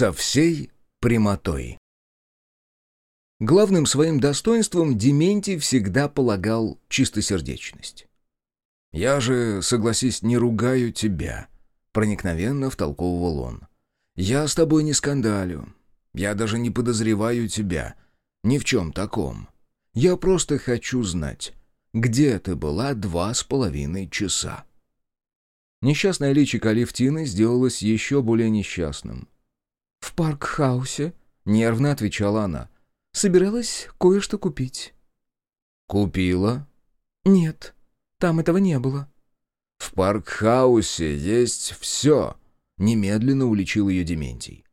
со всей прямотой. Главным своим достоинством Дементий всегда полагал чистосердечность. «Я же, согласись, не ругаю тебя», — проникновенно втолковывал он. «Я с тобой не скандалю. Я даже не подозреваю тебя. Ни в чем таком. Я просто хочу знать, где ты была два с половиной часа». Несчастное личико Алевтины сделалось еще более несчастным. «В парк-хаусе», — нервно отвечала она. «Собиралась кое-что купить». «Купила?» «Нет, там этого не было». «В парк-хаусе есть все», — немедленно уличил ее Дементий.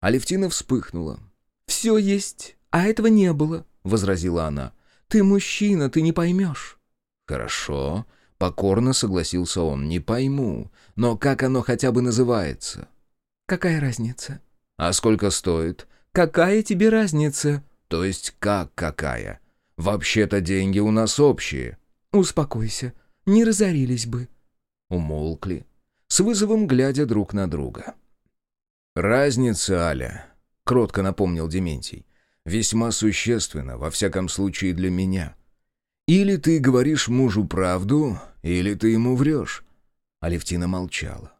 Алевтина вспыхнула. «Все есть, а этого не было», — возразила она. «Ты мужчина, ты не поймешь». «Хорошо», — покорно согласился он. «Не пойму, но как оно хотя бы называется?» «Какая разница?» «А сколько стоит?» «Какая тебе разница?» «То есть как какая? Вообще-то деньги у нас общие». «Успокойся, не разорились бы». Умолкли, с вызовом глядя друг на друга. «Разница, Аля», — кротко напомнил Дементий, — «весьма существенна, во всяком случае для меня. Или ты говоришь мужу правду, или ты ему врешь». Алевтина молчала.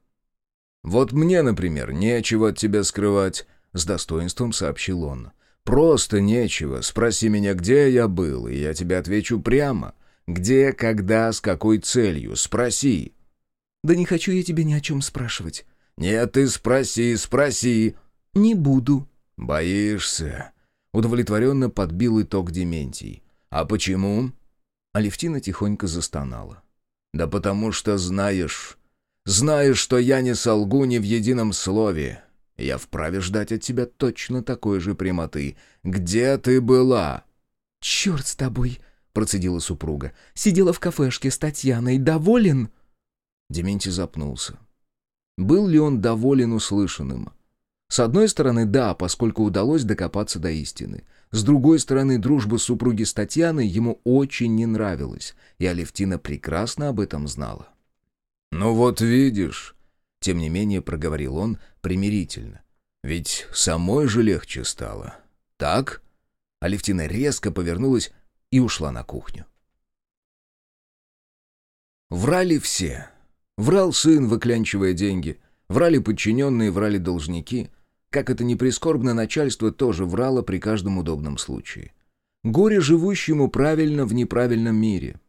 «Вот мне, например, нечего от тебя скрывать», — с достоинством сообщил он. «Просто нечего. Спроси меня, где я был, и я тебе отвечу прямо. Где, когда, с какой целью. Спроси». «Да не хочу я тебя ни о чем спрашивать». «Нет, ты спроси, спроси». «Не буду». «Боишься?» Удовлетворенно подбил итог Дементий. «А почему?» Алевтина тихонько застонала. «Да потому что знаешь. Знаешь, что я не солгу ни в едином слове. Я вправе ждать от тебя точно такой же прямоты. Где ты была?» «Черт с тобой!» — процедила супруга. «Сидела в кафешке с Татьяной. Доволен?» Дементий запнулся. Был ли он доволен услышанным? С одной стороны, да, поскольку удалось докопаться до истины. С другой стороны, дружба супруги с Татьяной ему очень не нравилась, и Алевтина прекрасно об этом знала. «Ну вот видишь», — тем не менее проговорил он примирительно, «ведь самой же легче стало. Так?» Алевтина резко повернулась и ушла на кухню. Врали все. Врал сын, выклянчивая деньги. Врали подчиненные, врали должники. Как это ни прискорбно, начальство тоже врало при каждом удобном случае. Горе живущему правильно в неправильном мире.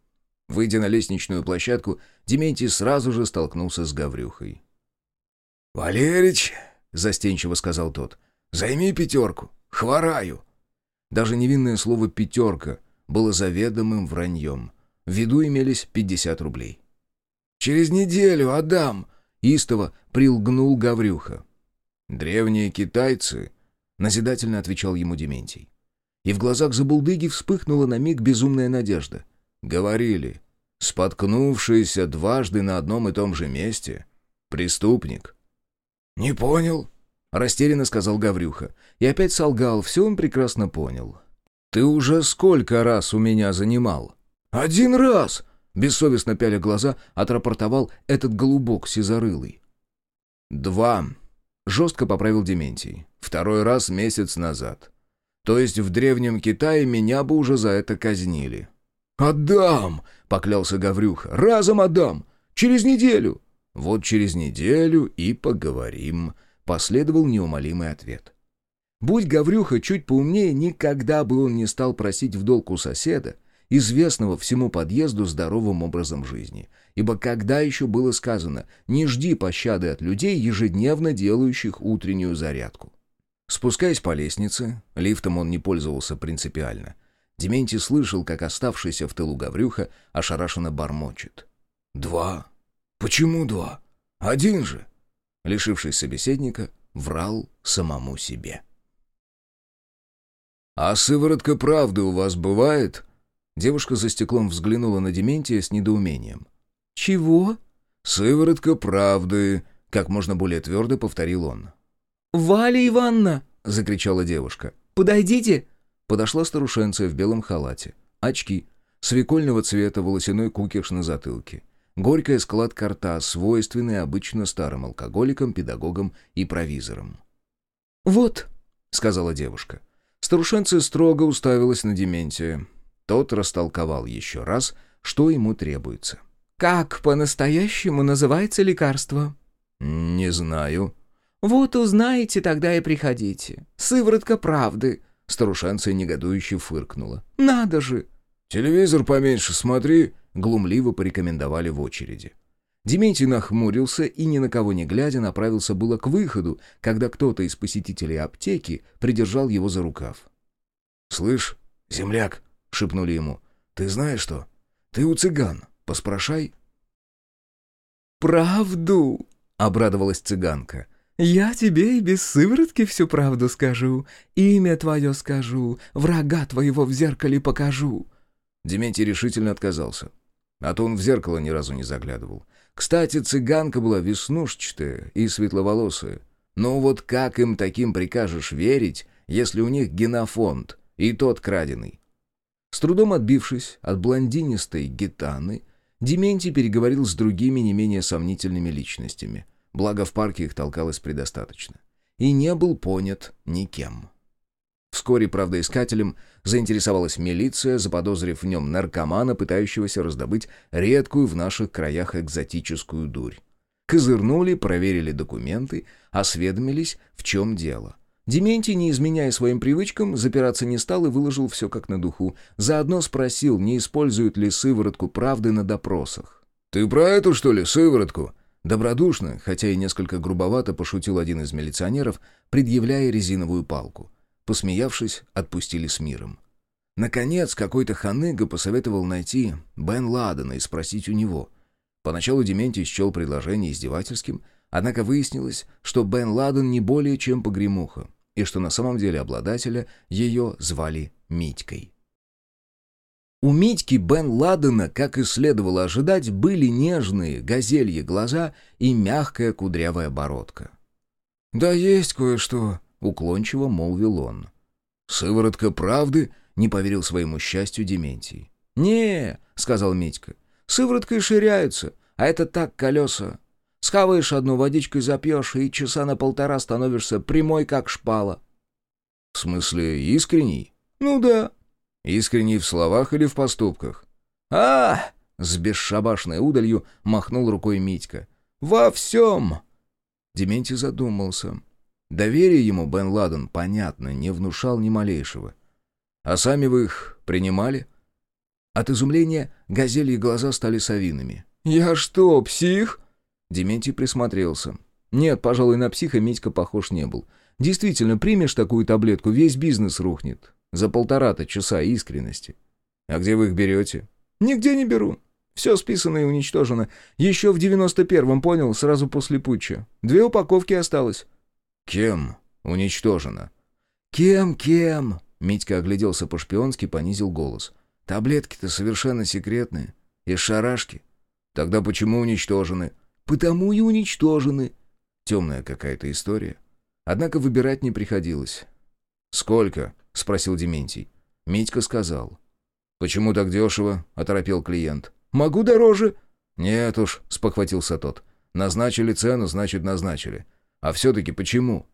Выйдя на лестничную площадку, Дементий сразу же столкнулся с Гаврюхой. «Валерич», — застенчиво сказал тот, — «займи пятерку, хвораю». Даже невинное слово «пятерка» было заведомым враньем. В виду имелись 50 рублей. «Через неделю отдам!» — истово прилгнул Гаврюха. «Древние китайцы», — назидательно отвечал ему Дементий. И в глазах забулдыги вспыхнула на миг безумная надежда. Говорили, споткнувшийся дважды на одном и том же месте — преступник. «Не понял», — растерянно сказал Гаврюха. И опять солгал, все он прекрасно понял. «Ты уже сколько раз у меня занимал?» «Один раз!» Бессовестно пяля глаза, отрапортовал этот голубок сизорылый. «Два», — жестко поправил Дементий. «Второй раз месяц назад. То есть в Древнем Китае меня бы уже за это казнили». «Отдам!» — поклялся Гаврюха. «Разом отдам! Через неделю!» «Вот через неделю и поговорим», — последовал неумолимый ответ. Будь Гаврюха чуть поумнее, никогда бы он не стал просить в долг у соседа, известного всему подъезду здоровым образом жизни. Ибо когда еще было сказано «не жди пощады от людей, ежедневно делающих утреннюю зарядку». Спускаясь по лестнице, лифтом он не пользовался принципиально. Дементий слышал, как оставшийся в тылу Гаврюха ошарашенно бормочет. «Два? Почему два? Один же!» Лишившись собеседника, врал самому себе. «А сыворотка правды у вас бывает?» Девушка за стеклом взглянула на Дементия с недоумением. «Чего?» «Сыворотка правды», — как можно более твердо повторил он. «Валя Ивановна!» — закричала девушка. «Подойдите!» Подошла старушенция в белом халате. Очки. Свекольного цвета волосяной кукиш на затылке. Горькая складка рта, свойственная обычно старым алкоголикам, педагогам и провизорам. «Вот», — сказала девушка. Старушенция строго уставилась на Дементия. Тот растолковал еще раз, что ему требуется. «Как по-настоящему называется лекарство?» «Не знаю». «Вот узнаете, тогда и приходите. Сыворотка правды». Старушенция негодующе фыркнула. «Надо же!» «Телевизор поменьше смотри», — глумливо порекомендовали в очереди. Дементий нахмурился и, ни на кого не глядя, направился было к выходу, когда кто-то из посетителей аптеки придержал его за рукав. «Слышь, земляк», — шепнули ему, — «ты знаешь что? Ты у цыган, поспрашай». «Правду!» — обрадовалась цыганка. «Я тебе и без сыворотки всю правду скажу, имя твое скажу, врага твоего в зеркале покажу». Дементий решительно отказался. А то он в зеркало ни разу не заглядывал. Кстати, цыганка была веснушчатая и светловолосая. Но вот как им таким прикажешь верить, если у них генофонд, и тот краденый? С трудом отбившись от блондинистой гитаны, Дементий переговорил с другими не менее сомнительными личностями. Благо в парке их толкалось предостаточно. И не был понят никем. Вскоре правдоискателем заинтересовалась милиция, заподозрив в нем наркомана, пытающегося раздобыть редкую в наших краях экзотическую дурь. Козырнули, проверили документы, осведомились, в чем дело. Дементий, не изменяя своим привычкам, запираться не стал и выложил все как на духу. Заодно спросил, не используют ли сыворотку правды на допросах. «Ты про эту, что ли, сыворотку?» Добродушно, хотя и несколько грубовато пошутил один из милиционеров, предъявляя резиновую палку. Посмеявшись, отпустили с миром. Наконец, какой-то ханыга посоветовал найти Бен Ладена и спросить у него. Поначалу Дементий счел предложение издевательским, однако выяснилось, что Бен Ладен не более чем погремуха, и что на самом деле обладателя ее звали Митькой. У Митьки Бен Ладена, как и следовало ожидать, были нежные газельи глаза и мягкая кудрявая бородка. «Да есть кое-что», — уклончиво молвил он. «Сыворотка правды?» — не поверил своему счастью Дементий. «Не», — сказал Митька, — «сывороткой ширяются, а это так колеса. Схаваешь одну, водичкой запьешь, и часа на полтора становишься прямой, как шпала». «В смысле, искренний?» «Ну да». «Искренний в словах или в поступках?» «А!» — с бесшабашной удалью махнул рукой Митька. «Во всем!» Дементий задумался. Доверие ему Бен Ладен, понятно, не внушал ни малейшего. «А сами вы их принимали?» От изумления газели глаза стали совиными. «Я что, псих?» Дементий присмотрелся. Нет, пожалуй, на психа Митька похож не был. Действительно, примешь такую таблетку, весь бизнес рухнет. За полтора-то часа искренности. А где вы их берете? Нигде не беру. Все списано и уничтожено. Еще в девяносто первом, понял, сразу после путча. Две упаковки осталось. «Кем уничтожено?» «Кем, кем?» Митька огляделся по-шпионски, понизил голос. «Таблетки-то совершенно секретные. Из шарашки. Тогда почему уничтожены?» «Потому и уничтожены». Темная какая-то история. Однако выбирать не приходилось. «Сколько?» — спросил Дементий. Митька сказал. «Почему так дешево?» — оторопел клиент. «Могу дороже». «Нет уж», — спохватился тот. «Назначили цену, значит, назначили. А все-таки почему?»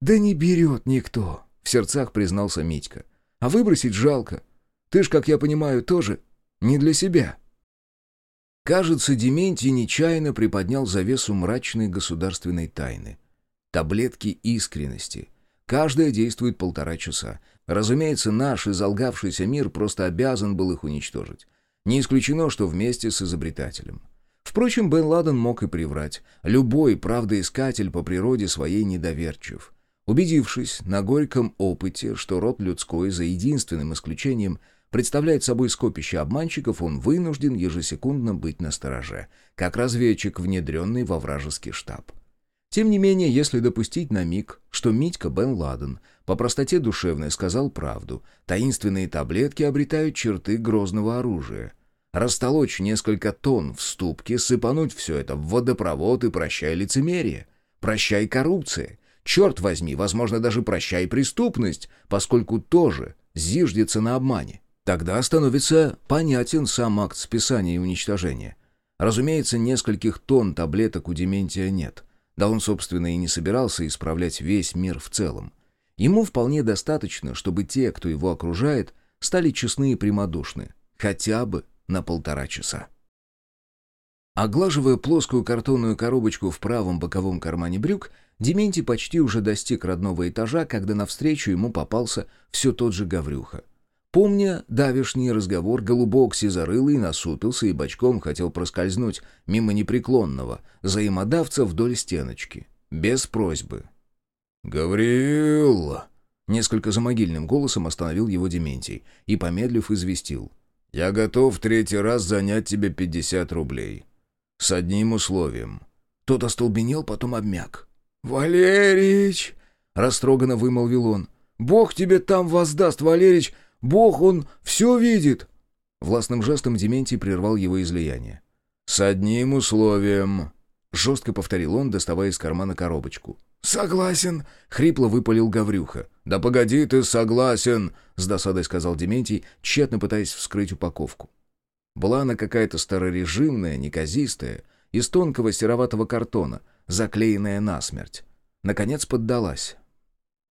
«Да не берет никто», — в сердцах признался Митька. «А выбросить жалко. Ты ж, как я понимаю, тоже не для себя». Кажется, Дементий нечаянно приподнял завесу мрачной государственной тайны. Таблетки искренности. Каждая действует полтора часа. Разумеется, наш изолгавшийся мир просто обязан был их уничтожить. Не исключено, что вместе с изобретателем. Впрочем, Бен Ладен мог и приврать. Любой правдоискатель по природе своей недоверчив. Убедившись на горьком опыте, что род людской, за единственным исключением, представляет собой скопище обманщиков, он вынужден ежесекундно быть настороже, как разведчик, внедренный во вражеский штаб. Тем не менее, если допустить на миг, что Митька Бен Ладен по простоте душевной сказал правду, таинственные таблетки обретают черты грозного оружия. Растолочь несколько тонн в ступке, сыпануть все это в водопровод и прощай лицемерие. Прощай коррупция. Черт возьми, возможно, даже прощай преступность, поскольку тоже зиждется на обмане. Тогда становится понятен сам акт списания и уничтожения. Разумеется, нескольких тонн таблеток у Дементия нет. Да он, собственно, и не собирался исправлять весь мир в целом. Ему вполне достаточно, чтобы те, кто его окружает, стали честны и прямодушны. Хотя бы на полтора часа. Оглаживая плоскую картонную коробочку в правом боковом кармане брюк, Дементий почти уже достиг родного этажа, когда навстречу ему попался все тот же Гаврюха. Помня давишний разговор, голубок сизорылый насупился и бочком хотел проскользнуть мимо непреклонного взаимодавца вдоль стеночки. Без просьбы. «Гаврил!» Несколько замогильным голосом остановил его Дементий и, помедлив, известил. «Я готов третий раз занять тебе пятьдесят рублей. С одним условием». Тот остолбенел, потом обмяк. «Валерич!» — растроганно вымолвил он. «Бог тебе там воздаст, Валерич! Бог, он все видит!» Властным жестом Дементий прервал его излияние. «С одним условием!» — жестко повторил он, доставая из кармана коробочку. «Согласен!» — хрипло выпалил Гаврюха. «Да погоди ты, согласен!» — с досадой сказал Дементий, тщетно пытаясь вскрыть упаковку. Была она какая-то старорежимная, неказистая, из тонкого сероватого картона, заклеенная насмерть. Наконец поддалась.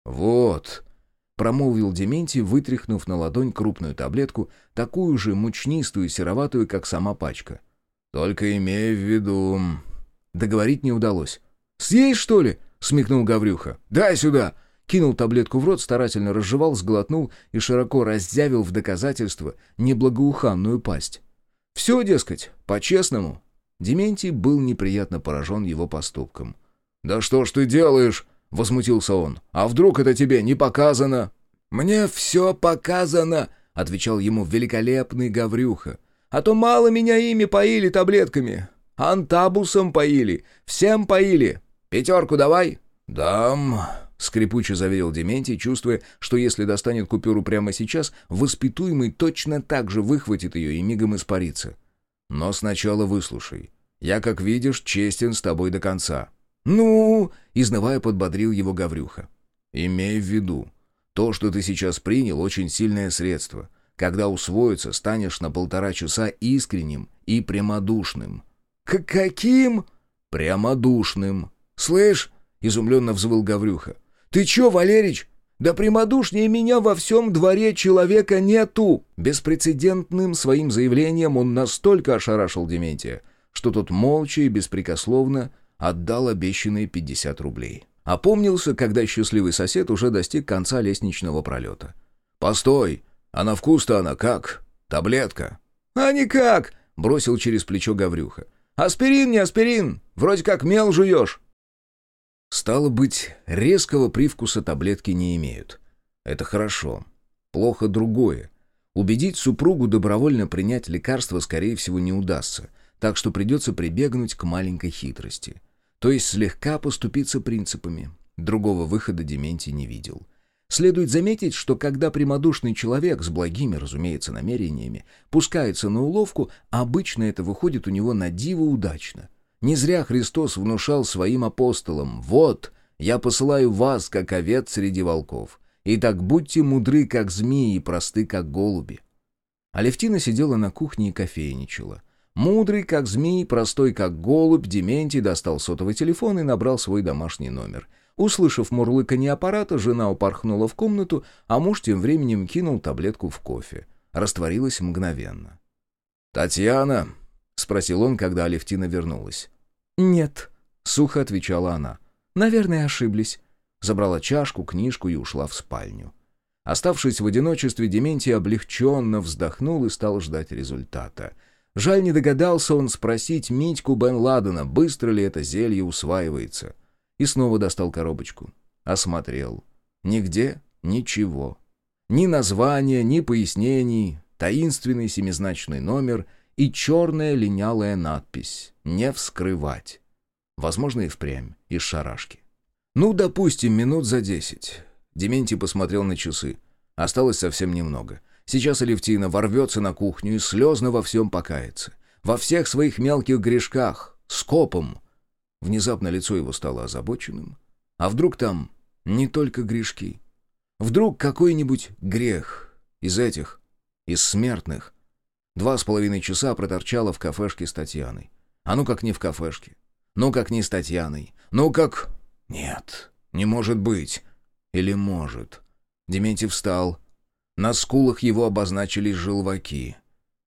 «Вот», — промолвил Дементий, вытряхнув на ладонь крупную таблетку, такую же мучнистую и сероватую, как сама пачка. «Только имея в виду...» Договорить не удалось. «Съесть, что ли?» — смехнул Гаврюха. «Дай сюда!» Кинул таблетку в рот, старательно разжевал, сглотнул и широко раздявил в доказательство неблагоуханную пасть. «Все, дескать, по-честному». Дементий был неприятно поражен его поступком. «Да что ж ты делаешь?» — возмутился он. «А вдруг это тебе не показано?» «Мне все показано!» — отвечал ему великолепный Гаврюха. «А то мало меня ими поили таблетками. Антабусом поили, всем поили. Пятерку давай!» «Дам!» — скрипуче заверил Дементий, чувствуя, что если достанет купюру прямо сейчас, воспитуемый точно так же выхватит ее и мигом испарится. Но сначала выслушай. Я, как видишь, честен с тобой до конца». «Ну?» — изнывая подбодрил его Гаврюха. «Имей в виду, то, что ты сейчас принял, очень сильное средство. Когда усвоится, станешь на полтора часа искренним и прямодушным». К «Каким?» «Прямодушным». «Слышь?» — изумленно взвыл Гаврюха. «Ты чё, Валерич? Да прямодушнее меня во всем дворе человека нету!» Беспрецедентным своим заявлением он настолько ошарашил Дементия, что тот молча и беспрекословно отдал обещанные 50 рублей. Опомнился, когда счастливый сосед уже достиг конца лестничного пролета. «Постой! А на вкус-то она как? Таблетка?» «А никак!» — бросил через плечо Гаврюха. «Аспирин не аспирин! Вроде как мел жуешь!» Стало быть, резкого привкуса таблетки не имеют. Это хорошо. Плохо другое. Убедить супругу добровольно принять лекарство, скорее всего, не удастся, так что придется прибегнуть к маленькой хитрости. То есть слегка поступиться принципами. Другого выхода Дементий не видел. Следует заметить, что когда прямодушный человек с благими, разумеется, намерениями пускается на уловку, обычно это выходит у него на диво удачно. Не зря Христос внушал своим апостолам «Вот, я посылаю вас, как овец среди волков. Итак, будьте мудры, как змеи, и просты, как голуби». Алевтина сидела на кухне и кофейничала. Мудрый, как змей, простой, как голубь, Дементий достал сотовый телефон и набрал свой домашний номер. Услышав мурлыканье аппарата, жена упорхнула в комнату, а муж тем временем кинул таблетку в кофе. Растворилась мгновенно. «Татьяна?» — спросил он, когда Алевтина вернулась. «Нет», — сухо отвечала она. «Наверное, ошиблись». Забрала чашку, книжку и ушла в спальню. Оставшись в одиночестве, Дементий облегченно вздохнул и стал ждать результата. Жаль, не догадался он спросить Митьку Бен Ладена, быстро ли это зелье усваивается. И снова достал коробочку. Осмотрел. Нигде ничего. Ни названия, ни пояснений, таинственный семизначный номер — и черная линялая надпись «Не вскрывать». Возможно, и впрямь, из шарашки. Ну, допустим, минут за десять. Дементий посмотрел на часы. Осталось совсем немного. Сейчас Алевтина ворвется на кухню и слезно во всем покается. Во всех своих мелких грешках, скопом. Внезапно лицо его стало озабоченным. А вдруг там не только грешки? Вдруг какой-нибудь грех из этих, из смертных, Два с половиной часа проторчала в кафешке с Татьяной. А ну как не в кафешке. Ну как не с Татьяной. Ну как... Нет, не может быть. Или может? Дементий встал. На скулах его обозначились желваки.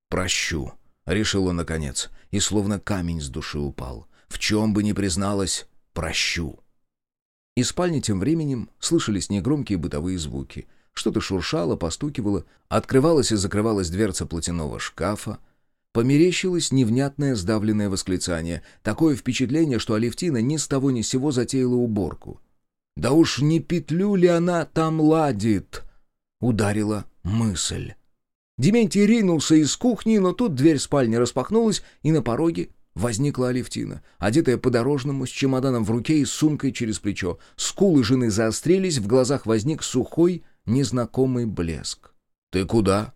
«Прощу», — решил он наконец, и словно камень с души упал. «В чем бы ни призналась, прощу». Из спальни тем временем слышались негромкие бытовые звуки. Что-то шуршало, постукивало, открывалась и закрывалась дверца платяного шкафа. Померещилось невнятное сдавленное восклицание. Такое впечатление, что Алевтина ни с того ни с сего затеяла уборку. «Да уж не петлю ли она там ладит?» Ударила мысль. Дементий ринулся из кухни, но тут дверь спальни распахнулась, и на пороге возникла Алевтина, одетая по-дорожному, с чемоданом в руке и сумкой через плечо. Скулы жены заострились, в глазах возник сухой, незнакомый блеск. «Ты куда?»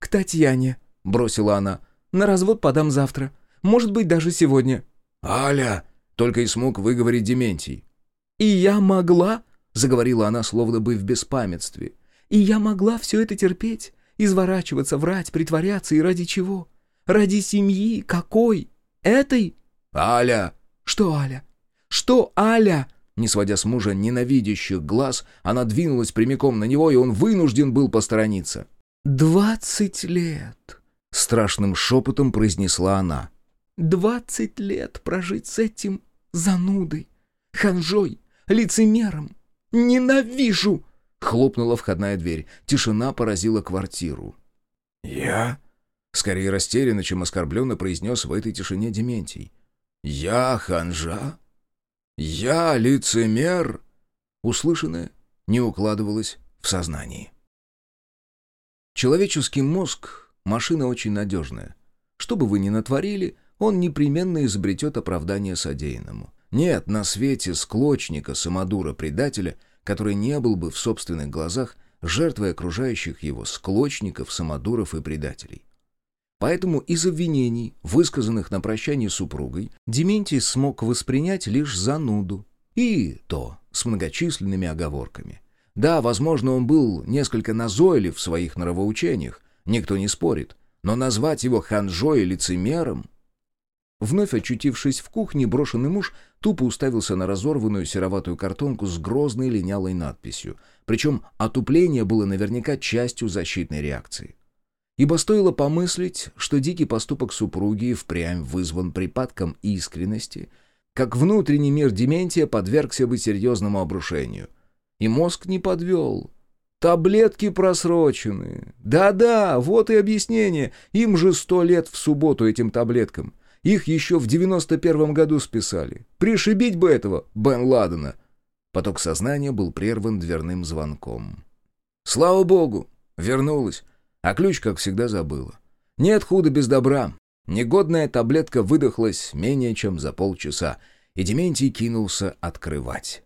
«К Татьяне», — бросила она. «На развод подам завтра. Может быть, даже сегодня». «Аля!» — только и смог выговорить Дементий. «И я могла?» — заговорила она, словно бы в беспамятстве. «И я могла все это терпеть, изворачиваться, врать, притворяться, и ради чего? Ради семьи какой? Этой?» «Аля!» «Что Аля? Что Аля?» Не сводя с мужа ненавидящих глаз, она двинулась прямиком на него, и он вынужден был посторониться. «Двадцать лет!» — страшным шепотом произнесла она. «Двадцать лет прожить с этим занудой, ханжой, лицемером! Ненавижу!» Хлопнула входная дверь. Тишина поразила квартиру. «Я?» Скорее растерянно, чем оскорбленно произнес в этой тишине Дементий. «Я ханжа?» «Я лицемер!» Услышанное не укладывалось в сознании. Человеческий мозг — машина очень надежная. Что бы вы ни натворили, он непременно изобретет оправдание содеянному. Нет на свете склочника, самодура, предателя, который не был бы в собственных глазах жертвой окружающих его склочников, самодуров и предателей. Поэтому из обвинений, высказанных на прощании с супругой, Дементий смог воспринять лишь зануду. И то с многочисленными оговорками. Да, возможно, он был несколько назойлив в своих нравоучениях, никто не спорит, но назвать его ханжой и лицемером... Вновь очутившись в кухне, брошенный муж тупо уставился на разорванную сероватую картонку с грозной линялой надписью, причем отупление было наверняка частью защитной реакции. Ибо стоило помыслить, что дикий поступок супруги впрямь вызван припадком искренности, как внутренний мир Дементия подвергся бы серьезному обрушению. И мозг не подвел. Таблетки просрочены. Да-да, вот и объяснение. Им же сто лет в субботу этим таблеткам. Их еще в девяносто первом году списали. Пришибить бы этого Бен Ладена. Поток сознания был прерван дверным звонком. Слава богу, вернулась. А ключ, как всегда, забыла. Нет худа без добра. Негодная таблетка выдохлась менее чем за полчаса, и Дементий кинулся открывать.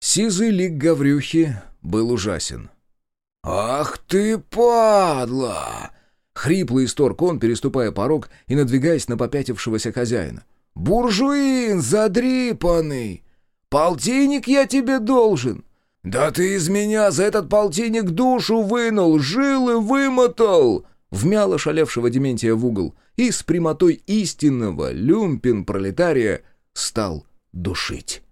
Сизый лик Гаврюхи был ужасен. «Ах ты, падла!» Хриплый исторг он, переступая порог и надвигаясь на попятившегося хозяина. «Буржуин задрипанный! Полтинник я тебе должен! «Да ты из меня за этот полтинник душу вынул, жилы вымотал!» Вмяло шалевшего Дементия в угол и с прямотой истинного люмпин-пролетария стал душить.